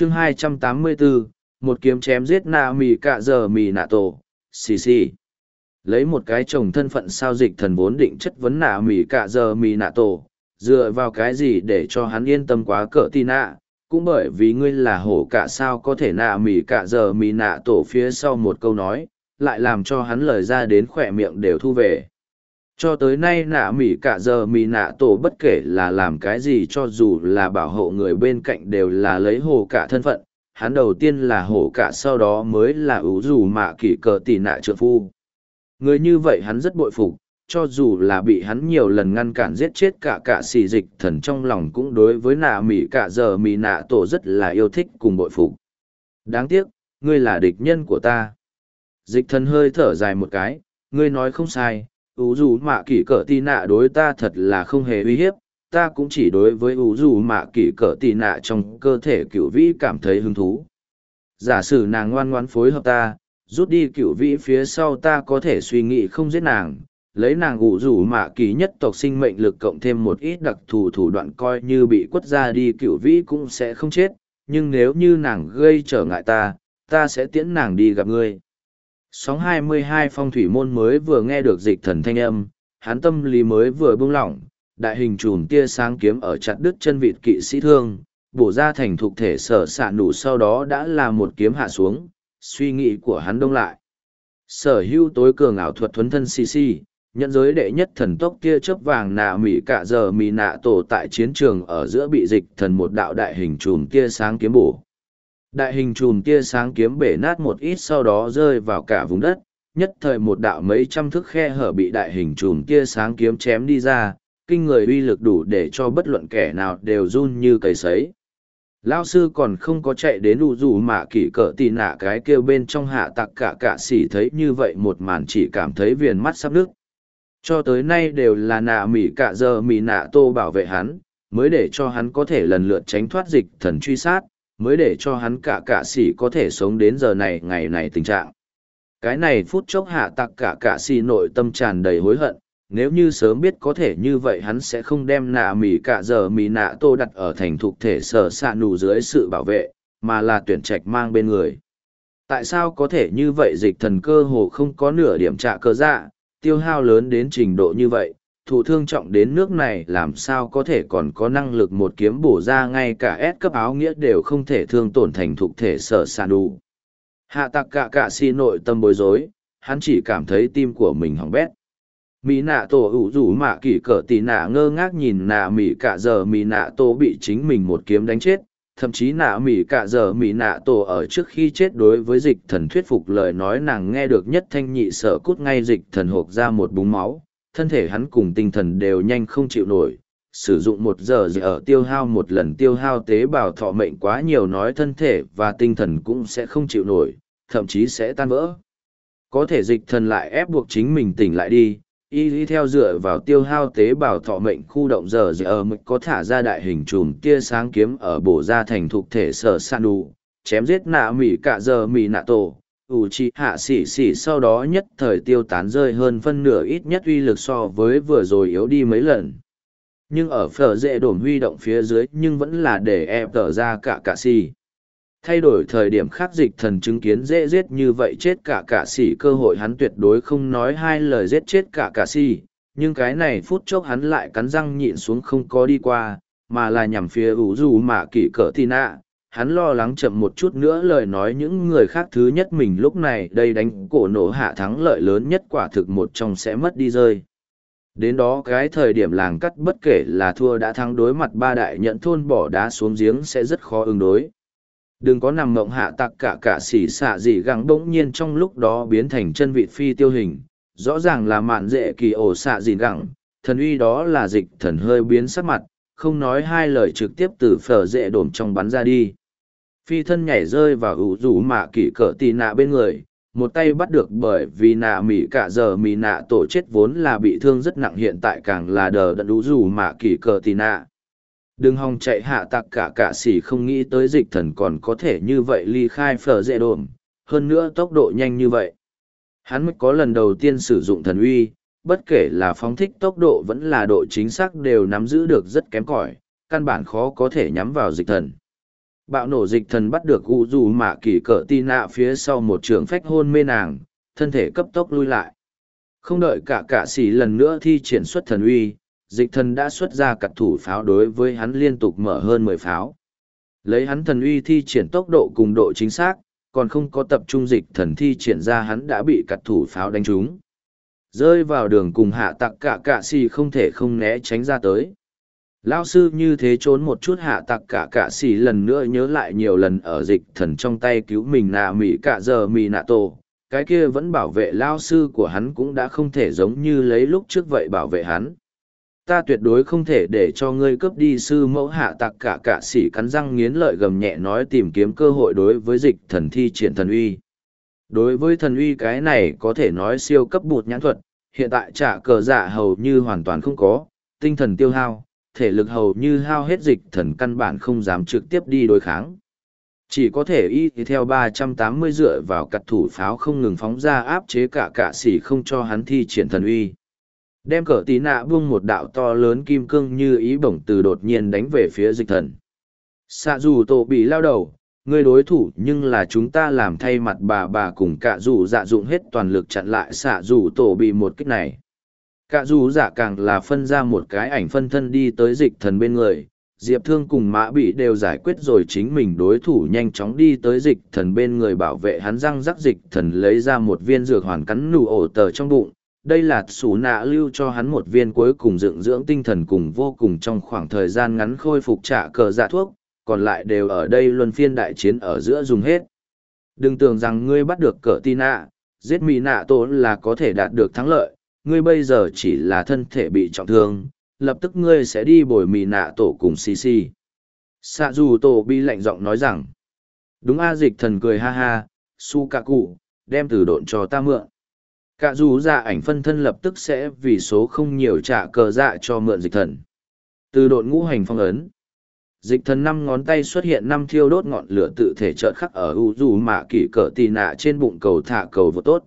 chương 284, một kiếm chém giết nạ mì cạ giờ mì nạ tổ, xì xì. Lấy một cái chồng thân phận sao dịch thần vốn định chất vấn nạ mì cạ giờ mì nạ tổ, dựa vào cái gì để cho hắn yên tâm quá cỡ tì nạ, cũng bởi vì ngươi là hổ cả sao có thể nạ mì cạ giờ mì nạ tổ phía sau một câu nói, lại làm cho hắn lời ra đến khỏe miệng đều thu về cho tới nay nạ mỉ cả giờ mỉ nạ tổ bất kể là làm cái gì cho dù là bảo hộ người bên cạnh đều là lấy hồ cả thân phận, hắn đầu tiên là hổ cả sau đó mới là ủ dù mạ kỷ cờ tì nạ trợ phu. Người như vậy hắn rất bội phục, cho dù là bị hắn nhiều lần ngăn cản giết chết cả cả xì dịch thần trong lòng cũng đối với nạ mỉ cả giờ mỉ nạ tổ rất là yêu thích cùng bội phục. Đáng tiếc, ngươi là địch nhân của ta. Dịch thần hơi thở dài một cái, ngươi nói không sai ủ dù mạ kỷ cỡ tì nạ đối ta thật là không hề uy hiếp, ta cũng chỉ đối với ủ dù mạ kỷ cỡ tì nạ trong cơ thể cựu vĩ cảm thấy hứng thú. Giả sử nàng ngoan ngoan phối hợp ta, rút đi cựu vĩ phía sau ta có thể suy nghĩ không giết nàng, lấy nàng ủ rủ mạ kỳ nhất tộc sinh mệnh lực cộng thêm một ít đặc thù thủ đoạn coi như bị quất ra đi cựu vĩ cũng sẽ không chết, nhưng nếu như nàng gây trở ngại ta ta sẽ tiễn nàng đi gặp ngươi. Sóng 22 phong thủy môn mới vừa nghe được dịch thần thanh âm, hắn tâm lý mới vừa buông lỏng, đại hình trùn tia sáng kiếm ở chặt đứt chân vịt kỵ sĩ thương, bổ ra thành thục thể sở xạ nụ sau đó đã là một kiếm hạ xuống, suy nghĩ của hắn đông lại. Sở hữu tối cường ảo thuật thuấn thân xì xì, nhận giới đệ nhất thần tốc tia chớp vàng nạ mỉ cả giờ mỉ nạ tổ tại chiến trường ở giữa bị dịch thần một đạo đại hình trùm tia sáng kiếm bổ Đại hình chùm tia sáng kiếm bể nát một ít sau đó rơi vào cả vùng đất, nhất thời một đạo mấy trăm thước khe hở bị đại hình chùm tia sáng kiếm chém đi ra, kinh người uy lực đủ để cho bất luận kẻ nào đều run như cầy sấy. Lao sư còn không có chạy đến đủ dù mà kỷ cỡ tì nạ cái kêu bên trong hạ tặc cả cả sỉ thấy như vậy một màn chỉ cảm thấy viền mắt sắp nước. Cho tới nay đều là nạ mỉ cả giờ mỉ nạ tô bảo vệ hắn, mới để cho hắn có thể lần lượt tránh thoát dịch thần truy sát, mới để cho hắn cả cả sĩ có thể sống đến giờ này ngày này tình trạng. Cái này phút chốc hạ tặc cả cả sĩ nội tâm tràn đầy hối hận, nếu như sớm biết có thể như vậy hắn sẽ không đem nạ mỉ cả giờ mỉ nạ tô đặt ở thành thục thể sở xạ nụ dưới sự bảo vệ, mà là tuyển trạch mang bên người. Tại sao có thể như vậy dịch thần cơ hồ không có nửa điểm trạ cơ dạ, tiêu hao lớn đến trình độ như vậy, thụ thương trọng đến nước này làm sao có thể còn có năng lực một kiếm bổ ra ngay cả S cấp áo nghĩa đều không thể thương tổn thành thục thể sở sàn đủ. Hạ tặc cả cả si nội tâm bối rối, hắn chỉ cảm thấy tim của mình hỏng bét. Mỹ nạ tổ ủ rủ mạ kỷ cỡ tì nạ ngơ ngác nhìn nạ mỹ cả giờ mỹ nạ tổ bị chính mình một kiếm đánh chết, thậm chí nạ mỹ cả giờ mỹ nạ tổ ở trước khi chết đối với dịch thần thuyết phục lời nói nàng nghe được nhất thanh nhị sợ cút ngay dịch thần hộp ra một búng máu, thân thể hắn cùng tinh thần đều nhanh không chịu nổi, sử dụng một giờ gì ở tiêu hao một lần tiêu hao tế bào thọ mệnh quá nhiều nói thân thể và tinh thần cũng sẽ không chịu nổi, thậm chí sẽ tan vỡ. Có thể dịch thần lại ép buộc chính mình tỉnh lại đi, y lý theo dựa vào tiêu hao tế bào thọ mệnh khu động giờ gì ở mực có thả ra đại hình chùm tia sáng kiếm ở bổ ra thành thục thể sở san đủ, chém giết nạ mỉ cả giờ mỉ nạ tổ, ủ trì hạ xỉ xỉ sau đó nhất thời tiêu tán rơi hơn phân nửa ít nhất uy lực so với vừa rồi yếu đi mấy lần. Nhưng ở phở dễ đổm huy động phía dưới nhưng vẫn là để e tở ra cả cả xỉ thay đổi thời điểm khác dịch thần chứng kiến dễ giết như vậy chết cả cả xỉ cơ hội hắn tuyệt đối không nói hai lời giết chết cả cả xỉ nhưng cái này phút chốc hắn lại cắn răng nhịn xuống không có đi qua, mà là nhằm phía ủ dù mạ kỷ cỡ tì nạ hắn lo lắng chậm một chút nữa lời nói những người khác thứ nhất mình lúc này đây đánh cổ nổ hạ thắng lợi lớn nhất quả thực một trong sẽ mất đi rơi. Đến đó cái thời điểm làng cắt bất kể là thua đã thắng đối mặt ba đại nhận thôn bỏ đá xuống giếng sẽ rất khó ứng đối. Đừng có nằm mộng hạ tặc cả cả xỉ xạ gì gắng bỗng nhiên trong lúc đó biến thành chân vị phi tiêu hình. Rõ ràng là mạn dễ kỳ ổ xạ gì gắng, thần uy đó là dịch thần hơi biến sắc mặt, không nói hai lời trực tiếp từ phở dễ đổm trong bắn ra đi phi thân nhảy rơi vào ủ rủ mạ kỷ cỡ tì nạ bên người, một tay bắt được bởi vì nạ mỉ cả giờ mỉ nạ tổ chết vốn là bị thương rất nặng hiện tại càng là đờ đẫn ủ rủ mạ kỷ cỡ tì nạ. Đừng hòng chạy hạ tặc cả cả xỉ không nghĩ tới dịch thần còn có thể như vậy ly khai phở dễ đồn hơn nữa tốc độ nhanh như vậy. Hắn mới có lần đầu tiên sử dụng thần uy, bất kể là phóng thích tốc độ vẫn là độ chính xác đều nắm giữ được rất kém cỏi, căn bản khó có thể nhắm vào dịch thần bạo nổ dịch thần bắt được u dù mạ kỳ cỡ tì nạ phía sau một trường phách hôn mê nàng, thân thể cấp tốc lui lại. Không đợi cả cạ xỉ lần nữa thi triển xuất thần uy, dịch thần đã xuất ra cặt thủ pháo đối với hắn liên tục mở hơn mười pháo. Lấy hắn thần uy thi triển tốc độ cùng độ chính xác, còn không có tập trung dịch thần thi triển ra hắn đã bị cặt thủ pháo đánh trúng. Rơi vào đường cùng hạ tặc cả cạ xì không thể không né tránh ra tới. Lao sư như thế trốn một chút hạ tặc cả cả xỉ lần nữa nhớ lại nhiều lần ở dịch thần trong tay cứu mình nà mỹ cả giờ mỉ nạ tổ. Cái kia vẫn bảo vệ lao sư của hắn cũng đã không thể giống như lấy lúc trước vậy bảo vệ hắn. Ta tuyệt đối không thể để cho ngươi cướp đi sư mẫu hạ tặc cả cả xỉ cắn răng nghiến lợi gầm nhẹ nói tìm kiếm cơ hội đối với dịch thần thi triển thần uy. Đối với thần uy cái này có thể nói siêu cấp bụt nhãn thuật, hiện tại trả cờ dạ hầu như hoàn toàn không có, tinh thần tiêu hao thể lực hầu như hao hết dịch thần căn bản không dám trực tiếp đi đối kháng. Chỉ có thể y theo 380 dựa vào cặt thủ pháo không ngừng phóng ra áp chế cả cả xỉ không cho hắn thi triển thần uy. Đem cỡ tí nạ buông một đạo to lớn kim cương như ý bổng từ đột nhiên đánh về phía dịch thần. Xạ dù tổ bị lao đầu, người đối thủ nhưng là chúng ta làm thay mặt bà bà cùng cả dù dạ dụng hết toàn lực chặn lại xạ dù tổ bị một kích này. Cả dù giả càng là phân ra một cái ảnh phân thân đi tới dịch thần bên người, Diệp Thương cùng Mã Bị đều giải quyết rồi chính mình đối thủ nhanh chóng đi tới dịch thần bên người bảo vệ hắn răng rắc dịch thần lấy ra một viên dược hoàn cắn nụ ổ tờ trong bụng. Đây là sủ nạ lưu cho hắn một viên cuối cùng dưỡng dưỡng tinh thần cùng vô cùng trong khoảng thời gian ngắn khôi phục trả cờ dạ thuốc, còn lại đều ở đây luân phiên đại chiến ở giữa dùng hết. Đừng tưởng rằng ngươi bắt được cờ tina, giết mỹ nạ tổ là có thể đạt được thắng lợi, ngươi bây giờ chỉ là thân thể bị trọng thương, lập tức ngươi sẽ đi bồi mì nạ tổ cùng xì xì. Sạ dù tổ bi lạnh giọng nói rằng, đúng a dịch thần cười ha ha, su cạ cụ, đem từ độn cho ta mượn. Cả dù dạ ảnh phân thân lập tức sẽ vì số không nhiều trả cờ dạ cho mượn dịch thần. Từ độn ngũ hành phong ấn. Dịch thần năm ngón tay xuất hiện năm thiêu đốt ngọn lửa tự thể trợn khắc ở u dù mạ kỷ cờ tì nạ trên bụng cầu thả cầu vô tốt